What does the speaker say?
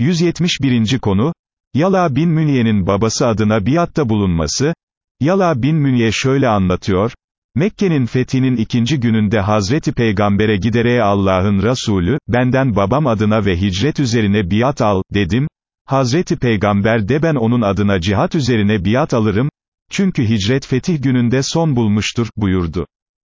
171. konu, Yala bin Münye'nin babası adına biatta bulunması, Yala bin Münye şöyle anlatıyor, Mekke'nin fethinin ikinci gününde Hazreti Peygamber'e giderek Allah'ın Resulü, benden babam adına ve hicret üzerine biat al, dedim, Hazreti Peygamber de ben onun adına cihat üzerine biat alırım, çünkü hicret fetih gününde son bulmuştur, buyurdu.